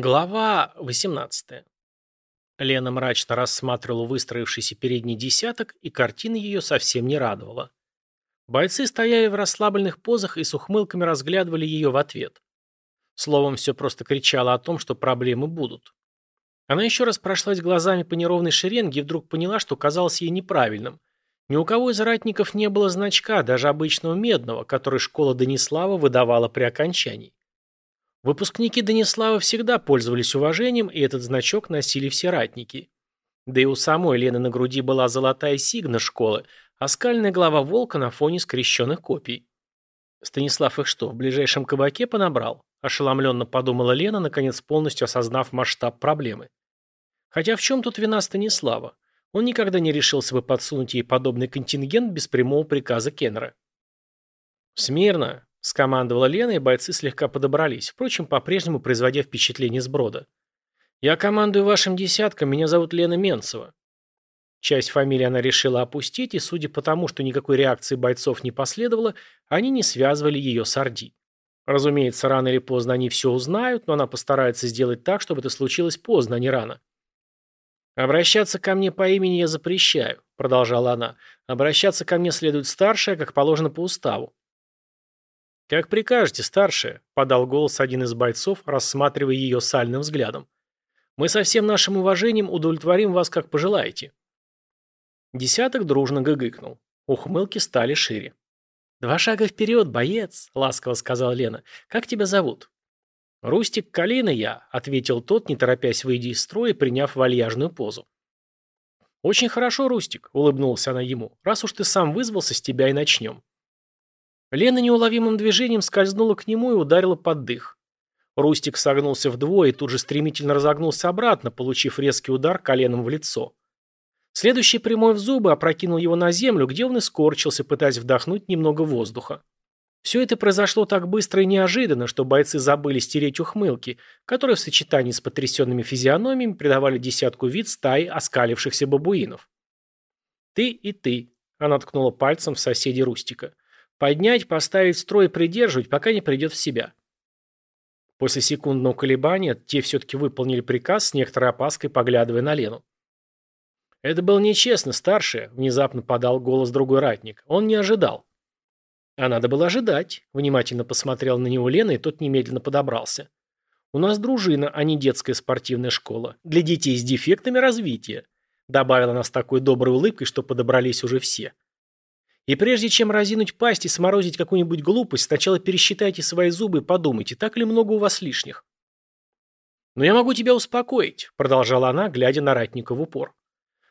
Глава 18. Лена мрачно рассматривала выстроившийся перед ней десяток, и картина ее совсем не радовала. Бойцы стояли в расслабленных позах и с ухмылками разглядывали ее в ответ. Словом, все просто кричало о том, что проблемы будут. Она еще раз прошлась глазами по неровной шеренге и вдруг поняла, что казалось ей неправильным. Ни у кого из ратников не было значка, даже обычного медного, который школа Данислава выдавала при окончании. Выпускники Данислава всегда пользовались уважением, и этот значок носили все ратники. Да и у самой Лены на груди была золотая сигна школы, а скальная голова волка на фоне скрещенных копий. Станислав их что, в ближайшем кабаке понабрал? Ошеломленно подумала Лена, наконец полностью осознав масштаб проблемы. Хотя в чем тут вина Станислава? Он никогда не решился бы подсунуть ей подобный контингент без прямого приказа Кеннера. «Смирно!» – скомандовала Лена, и бойцы слегка подобрались, впрочем, по-прежнему производя впечатление сброда. «Я командую вашим десятком, меня зовут Лена Менцева». Часть фамилии она решила опустить, и судя по тому, что никакой реакции бойцов не последовало, они не связывали ее с Орди. Разумеется, рано или поздно они все узнают, но она постарается сделать так, чтобы это случилось поздно, а не рано. «Обращаться ко мне по имени я запрещаю», — продолжала она. «Обращаться ко мне следует старшая, как положено по уставу. «Как прикажете, старшая», — подал голос один из бойцов, рассматривая ее сальным взглядом. «Мы со всем нашим уважением удовлетворим вас, как пожелаете». Десяток дружно гыгыкнул. Ухмылки стали шире. «Два шага вперед, боец», — ласково сказала Лена. «Как тебя зовут?» «Рустик Калина я», — ответил тот, не торопясь выйти из строя, приняв вальяжную позу. «Очень хорошо, Рустик», — улыбнулся она ему. «Раз уж ты сам вызвался, с тебя и начнем». Лена неуловимым движением скользнула к нему и ударила под дых. Рустик согнулся вдвое и тут же стремительно разогнулся обратно, получив резкий удар коленом в лицо. Следующий прямой в зубы опрокинул его на землю, где он и скорчился, пытаясь вдохнуть немного воздуха. Все это произошло так быстро и неожиданно, что бойцы забыли стереть ухмылки, которые в сочетании с потрясенными физиономиями придавали десятку вид стаи оскалившихся бабуинов. «Ты и ты», — она ткнула пальцем в соседей Рустика. Поднять, поставить строй и придерживать, пока не придет в себя. После секундного колебания те все-таки выполнили приказ с некоторой опаской, поглядывая на Лену. «Это было нечестно, старшая», — внезапно подал голос другой ратник. Он не ожидал. «А надо было ожидать», — внимательно посмотрел на него Лена, и тот немедленно подобрался. «У нас дружина, а не детская спортивная школа. Для детей с дефектами развития», — добавила она с такой доброй улыбкой, что подобрались уже все. И прежде чем разинуть пасть и сморозить какую-нибудь глупость, сначала пересчитайте свои зубы и подумайте, так ли много у вас лишних. «Но я могу тебя успокоить», — продолжала она, глядя на ратника в упор.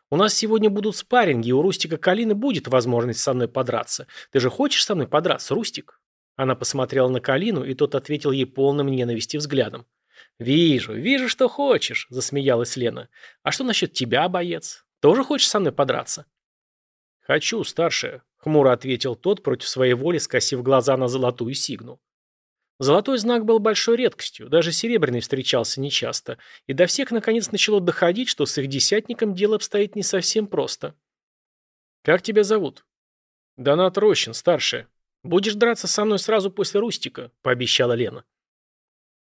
«У нас сегодня будут спарринги, и у Рустика Калины будет возможность со мной подраться. Ты же хочешь со мной подраться, Рустик?» Она посмотрела на Калину, и тот ответил ей полным ненависти взглядом. «Вижу, вижу, что хочешь», — засмеялась Лена. «А что насчет тебя, боец? Тоже хочешь со мной подраться?» «Хочу, старшая», — хмуро ответил тот, против своей воли скосив глаза на золотую сигну. Золотой знак был большой редкостью, даже серебряный встречался нечасто, и до всех наконец начало доходить, что с их десятником дело обстоит не совсем просто. «Как тебя зовут?» «Донат Рощин, старшая. Будешь драться со мной сразу после Рустика», — пообещала Лена.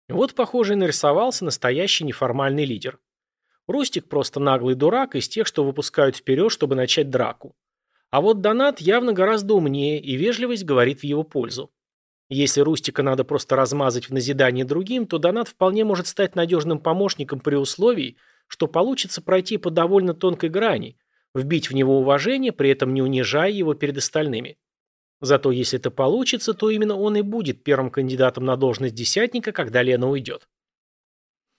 Вот, похоже, и нарисовался настоящий неформальный лидер. Рустик просто наглый дурак из тех, что выпускают вперед, чтобы начать драку. А вот Донат явно гораздо умнее, и вежливость говорит в его пользу. Если Рустика надо просто размазать в назидание другим, то Донат вполне может стать надежным помощником при условии, что получится пройти по довольно тонкой грани, вбить в него уважение, при этом не унижая его перед остальными. Зато если это получится, то именно он и будет первым кандидатом на должность десятника, когда Лена уйдет.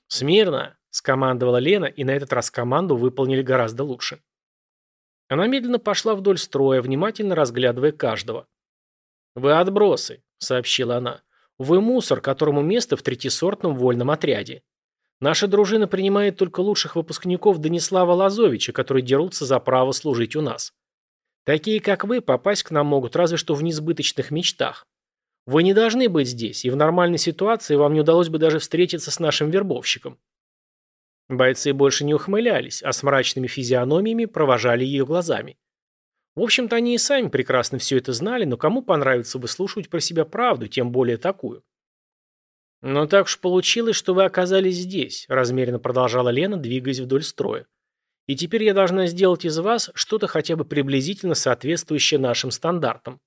«Смирно!» – скомандовала Лена, и на этот раз команду выполнили гораздо лучше. Она медленно пошла вдоль строя, внимательно разглядывая каждого. «Вы отбросы», — сообщила она. «Вы мусор, которому место в третьесортном вольном отряде. Наша дружина принимает только лучших выпускников Данислава Лазовича, которые дерутся за право служить у нас. Такие, как вы, попасть к нам могут разве что в несбыточных мечтах. Вы не должны быть здесь, и в нормальной ситуации вам не удалось бы даже встретиться с нашим вербовщиком. Бойцы больше не ухмылялись, а с мрачными физиономиями провожали ее глазами. В общем-то, они и сами прекрасно все это знали, но кому понравится выслушивать про себя правду, тем более такую? «Но так уж получилось, что вы оказались здесь», – размеренно продолжала Лена, двигаясь вдоль строя. «И теперь я должна сделать из вас что-то хотя бы приблизительно соответствующее нашим стандартам.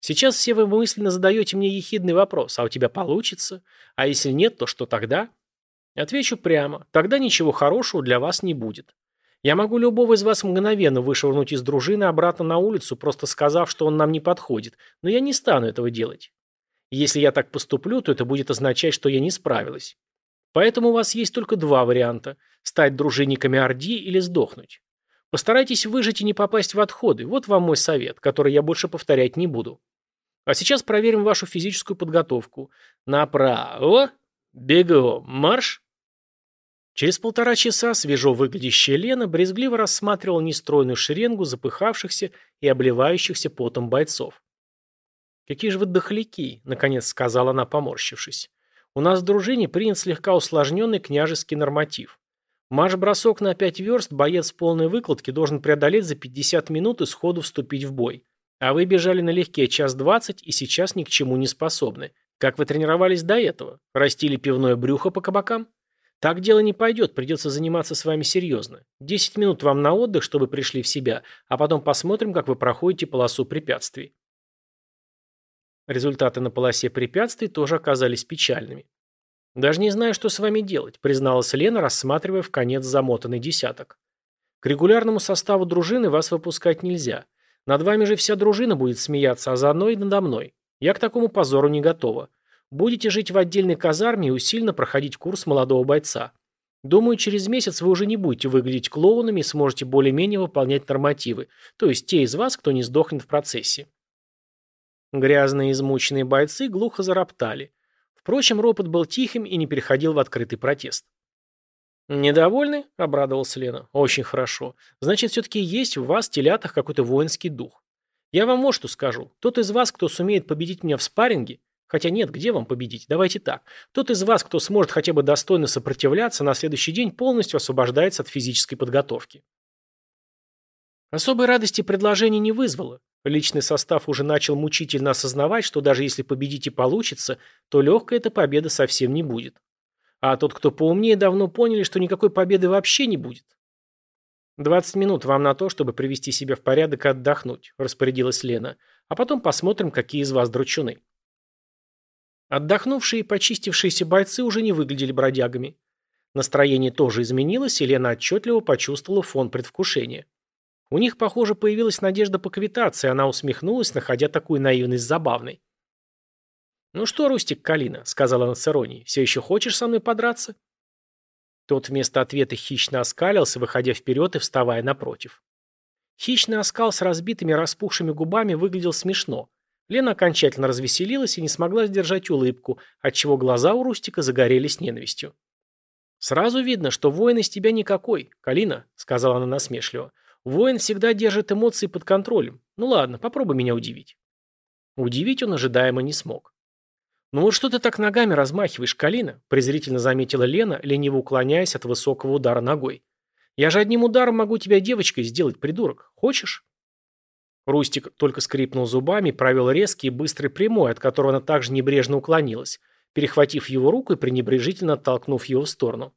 Сейчас все вы мысленно задаете мне ехидный вопрос, а у тебя получится? А если нет, то что тогда? Отвечу прямо, тогда ничего хорошего для вас не будет. Я могу любого из вас мгновенно вышвырнуть из дружины обратно на улицу, просто сказав, что он нам не подходит, но я не стану этого делать. Если я так поступлю, то это будет означать, что я не справилась. Поэтому у вас есть только два варианта – стать дружинниками Орди или сдохнуть. Постарайтесь выжить и не попасть в отходы. Вот вам мой совет, который я больше повторять не буду. А сейчас проверим вашу физическую подготовку. Направо. Бегом. Марш. Через полтора часа свежо выглядящая Лена брезгливо рассматривала нестройную шеренгу запыхавшихся и обливающихся потом бойцов. «Какие же вы дохляки», — наконец сказала она, поморщившись. «У нас в дружине принят слегка усложненный княжеский норматив. Марш-бросок на пять верст боец в полной выкладке должен преодолеть за 50 минут и сходу вступить в бой. А вы бежали налегке час двадцать и сейчас ни к чему не способны. Как вы тренировались до этого? Растили пивное брюхо по кабакам?» Так дело не пойдет, придется заниматься с вами серьезно. Десять минут вам на отдых, чтобы пришли в себя, а потом посмотрим, как вы проходите полосу препятствий. Результаты на полосе препятствий тоже оказались печальными. «Даже не знаю, что с вами делать», призналась Лена, рассматривая в конец замотанный десяток. «К регулярному составу дружины вас выпускать нельзя. Над вами же вся дружина будет смеяться, а заодно и надо мной. Я к такому позору не готова. Будете жить в отдельной казарме и усиленно проходить курс молодого бойца. Думаю, через месяц вы уже не будете выглядеть клоунами и сможете более-менее выполнять нормативы, то есть те из вас, кто не сдохнет в процессе. Грязные измученные бойцы глухо зароптали. Впрочем, ропот был тихим и не переходил в открытый протест. «Недовольны?» – обрадовался Лена. «Очень хорошо. Значит, все-таки есть в вас, телятах, какой-то воинский дух. Я вам вот что скажу. Тот из вас, кто сумеет победить меня в спарринге, Хотя нет, где вам победить? Давайте так. Тот из вас, кто сможет хотя бы достойно сопротивляться, на следующий день полностью освобождается от физической подготовки. Особой радости предложение не вызвало. Личный состав уже начал мучительно осознавать, что даже если победить и получится, то легкая эта победа совсем не будет. А тот, кто поумнее, давно поняли, что никакой победы вообще не будет. «Двадцать минут вам на то, чтобы привести себя в порядок и отдохнуть», – распорядилась Лена. «А потом посмотрим, какие из вас дручуны». Отдохнувшие и почистившиеся бойцы уже не выглядели бродягами. Настроение тоже изменилось, и Лена отчетливо почувствовала фон предвкушения. У них, похоже, появилась надежда поквитаться, и она усмехнулась, находя такую наивность забавной. «Ну что, Рустик Калина», — сказала она с иронией, — «все еще хочешь со мной подраться?» Тот вместо ответа хищно оскалился, выходя вперед и вставая напротив. Хищный оскал с разбитыми распухшими губами выглядел смешно, Лена окончательно развеселилась и не смогла сдержать улыбку, отчего глаза у Рустика загорелись ненавистью. «Сразу видно, что воин из тебя никакой, Калина», — сказала она насмешливо. «Воин всегда держит эмоции под контролем. Ну ладно, попробуй меня удивить». Удивить он ожидаемо не смог. «Ну вот что ты так ногами размахиваешь, Калина?» – презрительно заметила Лена, лениво уклоняясь от высокого удара ногой. «Я же одним ударом могу тебя девочкой сделать, придурок. Хочешь?» Рустик только скрипнул зубами, провел резкий и быстрый прямой, от которого она также небрежно уклонилась, перехватив его руку и пренебрежительно оттолкнув его в сторону.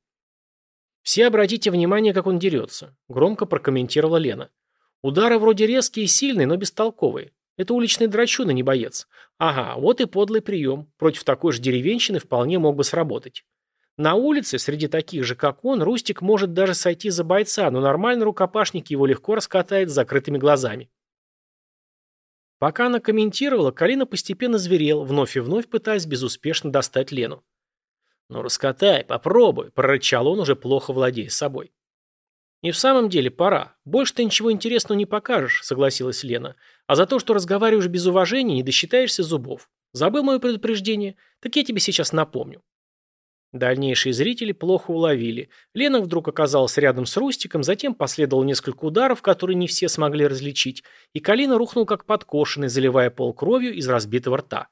«Все обратите внимание, как он дерется», – громко прокомментировала Лена. «Удары вроде резкие и сильные, но бестолковые. Это уличный драчун, а не боец. Ага, вот и подлый прием. Против такой же деревенщины вполне мог бы сработать. На улице, среди таких же, как он, Рустик может даже сойти за бойца, но нормальный рукопашник его легко раскатает с закрытыми глазами. Пока она комментировала, Калина постепенно зверел, вновь и вновь пытаясь безуспешно достать Лену. «Ну раскатай, попробуй», – прорычал он, уже плохо владея собой. «И в самом деле пора. Больше ты ничего интересного не покажешь», – согласилась Лена. «А за то, что разговариваешь без уважения, не досчитаешься зубов. Забыл мое предупреждение? Так я тебе сейчас напомню. Дальнейшие зрители плохо уловили. Лена вдруг оказалась рядом с Рустиком, затем последовало несколько ударов, которые не все смогли различить, и Калина рухнул как подкошенный, заливая пол кровью из разбитого рта.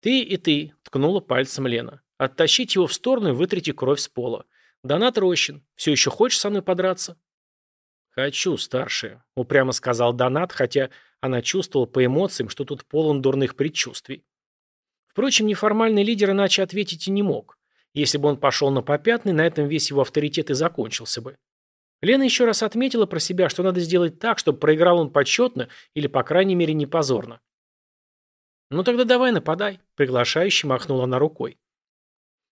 «Ты и ты», — ткнула пальцем Лена. «Оттащить его в сторону и вытрите кровь с пола. Донат Рощин, все еще хочешь со мной подраться?» «Хочу, старшая», — упрямо сказал Донат, хотя она чувствовала по эмоциям, что тут полон дурных предчувствий. Впрочем, неформальный лидер иначе ответить и не мог. Если бы он пошел на попятный, на этом весь его авторитет и закончился бы. Лена еще раз отметила про себя, что надо сделать так, чтобы проиграл он почетно или, по крайней мере, не позорно. «Ну тогда давай нападай», — приглашающе махнула она рукой.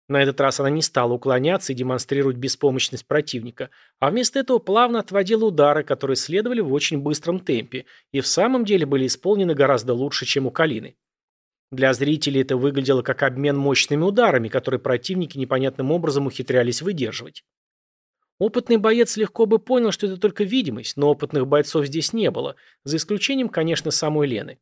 На этот раз она не стала уклоняться и демонстрировать беспомощность противника, а вместо этого плавно отводила удары, которые следовали в очень быстром темпе и в самом деле были исполнены гораздо лучше, чем у Калины. Для зрителей это выглядело как обмен мощными ударами, которые противники непонятным образом ухитрялись выдерживать. Опытный боец легко бы понял, что это только видимость, но опытных бойцов здесь не было, за исключением, конечно, самой Лены.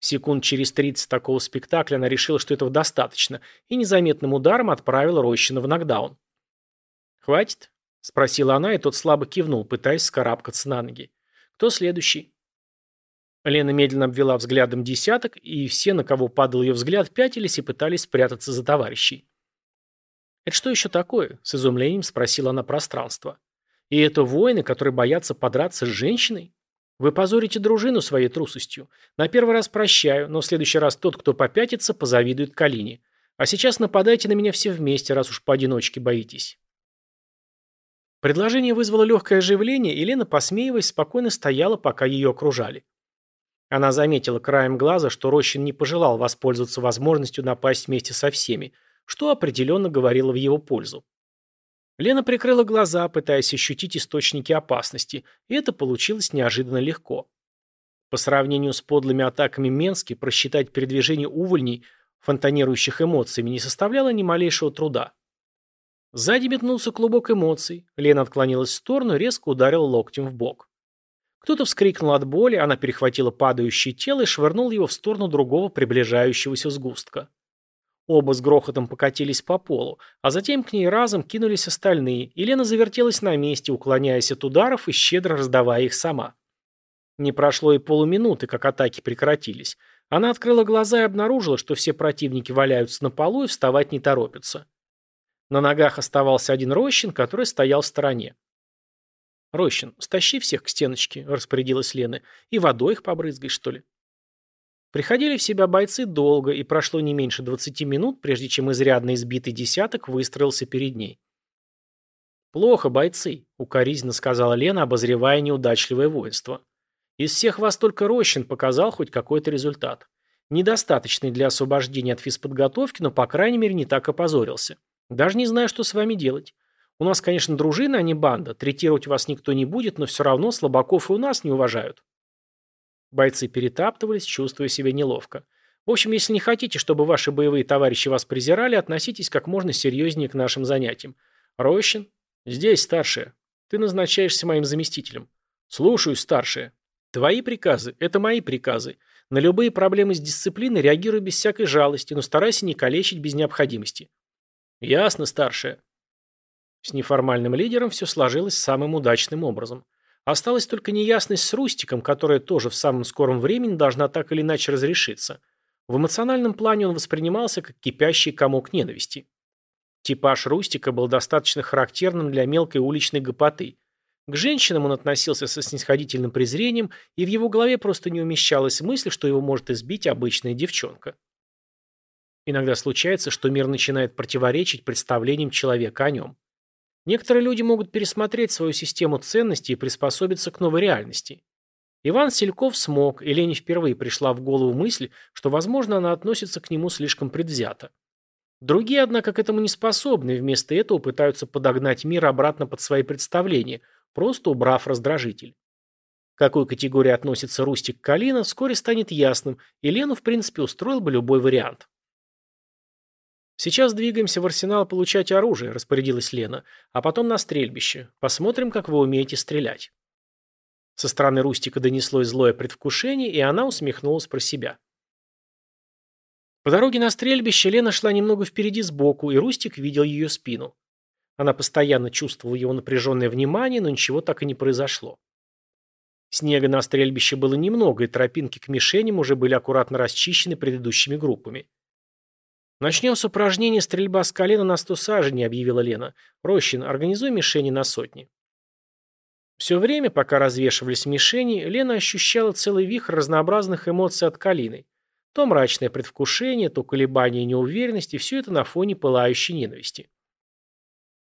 Секунд через 30 такого спектакля она решила, что этого достаточно, и незаметным ударом отправила Рощина в нокдаун. «Хватит?» – спросила она, и тот слабо кивнул, пытаясь скарабкаться на ноги. «Кто следующий?» Лена медленно обвела взглядом десяток, и все, на кого падал ее взгляд, пятились и пытались спрятаться за товарищей. «Это что еще такое?» – с изумлением спросила она пространство. «И это воины, которые боятся подраться с женщиной?» Вы позорите дружину своей трусостью. На первый раз прощаю, но в следующий раз тот, кто попятится, позавидует Калине. А сейчас нападайте на меня все вместе, раз уж поодиночке боитесь. Предложение вызвало легкое оживление, и Лена, посмеиваясь, спокойно стояла, пока ее окружали. Она заметила краем глаза, что Рощин не пожелал воспользоваться возможностью напасть вместе со всеми, что определенно говорило в его пользу. Лена прикрыла глаза, пытаясь ощутить источники опасности, и это получилось неожиданно легко. По сравнению с подлыми атаками Менски, просчитать передвижение увольней, фонтанирующих эмоциями, не составляло ни малейшего труда. Сзади метнулся клубок эмоций, Лена отклонилась в сторону и резко ударила локтем в бок. Кто-то вскрикнул от боли, она перехватила падающее тело и швырнула его в сторону другого приближающегося сгустка. Оба с грохотом покатились по полу, а затем к ней разом кинулись остальные, и Лена завертелась на месте, уклоняясь от ударов и щедро раздавая их сама. Не прошло и полуминуты, как атаки прекратились. Она открыла глаза и обнаружила, что все противники валяются на полу и вставать не торопятся. На ногах оставался один Рощин, который стоял в стороне. «Рощин, стащи всех к стеночке», — распорядилась Лена, — «и водой их побрызгай, что ли». Приходили в себя бойцы долго, и прошло не меньше 20 минут, прежде чем изрядно избитый десяток выстроился перед ней. «Плохо, бойцы», — укоризненно сказала Лена, обозревая неудачливое воинство. «Из всех вас только Рощин показал хоть какой-то результат. Недостаточный для освобождения от физподготовки, но, по крайней мере, не так опозорился. Даже не знаю, что с вами делать. У нас, конечно, дружина, а не банда. Третировать вас никто не будет, но все равно слабаков и у нас не уважают». Бойцы перетаптывались, чувствуя себя неловко. В общем, если не хотите, чтобы ваши боевые товарищи вас презирали, относитесь как можно серьезнее к нашим занятиям. Рощин? Здесь, старшая. Ты назначаешься моим заместителем. Слушаюсь, старшая. Твои приказы – это мои приказы. На любые проблемы с дисциплиной реагируй без всякой жалости, но старайся не калечить без необходимости. Ясно, старшая. С неформальным лидером все сложилось самым удачным образом. Осталась только неясность с Рустиком, которая тоже в самом скором времени должна так или иначе разрешиться. В эмоциональном плане он воспринимался как кипящий комок ненависти. Типаж Рустика был достаточно характерным для мелкой уличной гопоты. К женщинам он относился со снисходительным презрением, и в его голове просто не умещалась мысль, что его может избить обычная девчонка. Иногда случается, что мир начинает противоречить представлениям человека о нем. Некоторые люди могут пересмотреть свою систему ценностей и приспособиться к новой реальности. Иван Сельков смог, и Лене впервые пришла в голову мысль, что, возможно, она относится к нему слишком предвзято. Другие, однако, к этому не способны и вместо этого пытаются подогнать мир обратно под свои представления, просто убрав раздражитель. К какой категории относится Рустик Калина, вскоре станет ясным, и Лену, в принципе, устроил бы любой вариант. «Сейчас двигаемся в арсенал получать оружие», – распорядилась Лена, – «а потом на стрельбище. Посмотрим, как вы умеете стрелять». Со стороны Рустика донеслось злое предвкушение, и она усмехнулась про себя. По дороге на стрельбище Лена шла немного впереди сбоку, и Рустик видел ее спину. Она постоянно чувствовала его напряженное внимание, но ничего так и не произошло. Снега на стрельбище было немного, и тропинки к мишеням уже были аккуратно расчищены предыдущими группами. «Начнем с упражнения стрельба с колена на сто саженей», — объявила Лена. «Рощин, организуй мишени на сотни». Все время, пока развешивались мишени, Лена ощущала целый вихрь разнообразных эмоций от Калины. То мрачное предвкушение, то колебание неуверенности, все это на фоне пылающей ненависти.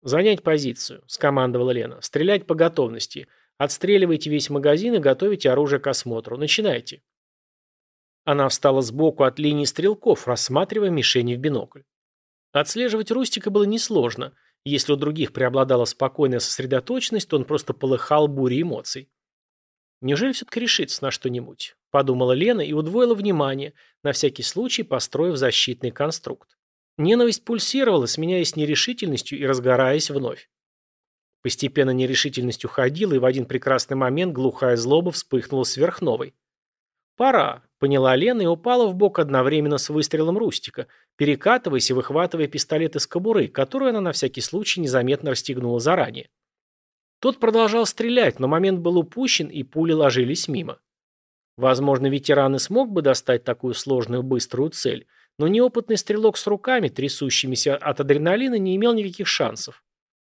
«Занять позицию», — скомандовала Лена. «Стрелять по готовности. Отстреливайте весь магазин и готовите оружие к осмотру. Начинайте». Она встала сбоку от линии стрелков, рассматривая мишени в бинокль. Отслеживать Рустика было несложно. Если у других преобладала спокойная сосредоточенность, то он просто полыхал бурей эмоций. «Неужели все-таки решится на что-нибудь?» – подумала Лена и удвоила внимание, на всякий случай построив защитный конструкт. Ненависть пульсировала, сменяясь нерешительностью и разгораясь вновь. Постепенно нерешительность уходила, и в один прекрасный момент глухая злоба вспыхнула сверхновой. «Пора», — поняла Лена и упала в бок одновременно с выстрелом Рустика, перекатываясь и выхватывая пистолет из кобуры, которую она на всякий случай незаметно расстегнула заранее. Тот продолжал стрелять, но момент был упущен, и пули ложились мимо. Возможно, ветеран и смог бы достать такую сложную быструю цель, но неопытный стрелок с руками, трясущимися от адреналина, не имел никаких шансов.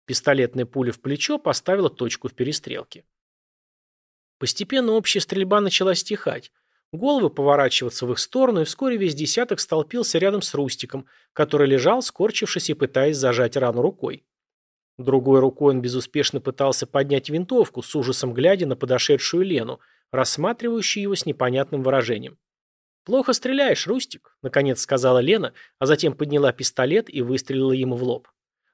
Пистолетная пуля в плечо поставила точку в перестрелке. Постепенно общая стрельба начала стихать. Головы поворачиваться в их сторону, и вскоре весь десяток столпился рядом с Рустиком, который лежал, скорчившись и пытаясь зажать рану рукой. Другой рукой он безуспешно пытался поднять винтовку, с ужасом глядя на подошедшую Лену, рассматривающую его с непонятным выражением. «Плохо стреляешь, Рустик», — наконец сказала Лена, а затем подняла пистолет и выстрелила ему в лоб.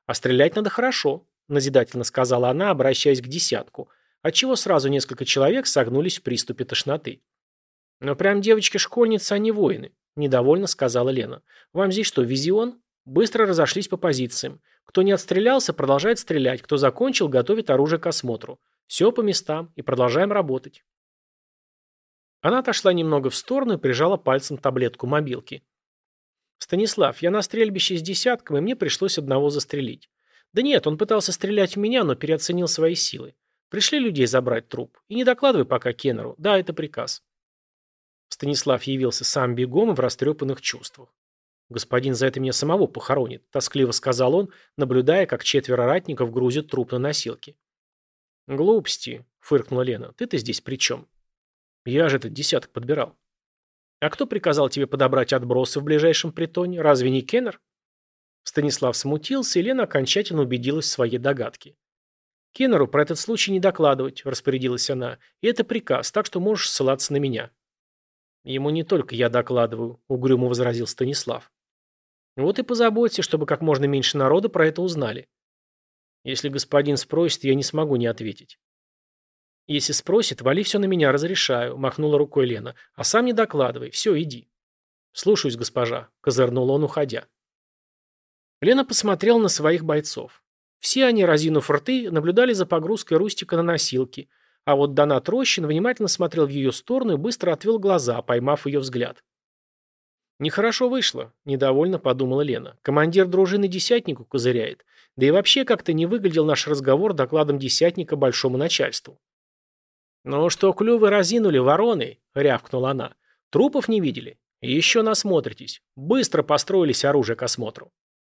«А стрелять надо хорошо», — назидательно сказала она, обращаясь к десятку, отчего сразу несколько человек согнулись в приступе тошноты. «Но прям девочки-школьницы, а не воины», — недовольно сказала Лена. «Вам здесь что, визион?» Быстро разошлись по позициям. Кто не отстрелялся, продолжает стрелять. Кто закончил, готовит оружие к осмотру. Все по местам. И продолжаем работать. Она отошла немного в сторону и прижала пальцем таблетку мобилки. «Станислав, я на стрельбище с десятком, и мне пришлось одного застрелить. Да нет, он пытался стрелять в меня, но переоценил свои силы. Пришли людей забрать труп. И не докладывай пока Кеннеру. Да, это приказ». Станислав явился сам бегом и в растрепанных чувствах. «Господин за это меня самого похоронит», – тоскливо сказал он, наблюдая, как четверо ратников грузят труп на носилки. «Глупости», – фыркнула Лена. «Ты-то здесь при чем?» «Я же этот десяток подбирал». «А кто приказал тебе подобрать отбросы в ближайшем притоне? Разве не Кеннер?» Станислав смутился, и Лена окончательно убедилась в своей догадке. «Кеннеру про этот случай не докладывать», – распорядилась она. «И это приказ, так что можешь ссылаться на меня». «Ему не только я докладываю», – угрюмо возразил Станислав. «Вот и позаботься, чтобы как можно меньше народа про это узнали. Если господин спросит, я не смогу не ответить». «Если спросит, вали все на меня, разрешаю», – махнула рукой Лена. «А сам не докладывай. Все, иди». «Слушаюсь, госпожа», – козырнул он, уходя. Лена посмотрел на своих бойцов. Все они, разинув рты, наблюдали за погрузкой Рустика на носилки, а вот Донат Рощин внимательно смотрел в ее сторону и быстро отвел глаза, поймав ее взгляд. «Нехорошо вышло», – недовольно подумала Лена. «Командир дружины десятнику козыряет. Да и вообще как-то не выглядел наш разговор докладом десятника большому начальству». «Ну что, клювы разинули, вороны?» — рявкнула она. «Трупов не видели? Еще насмотритесь. Быстро построились оружие к осмотру».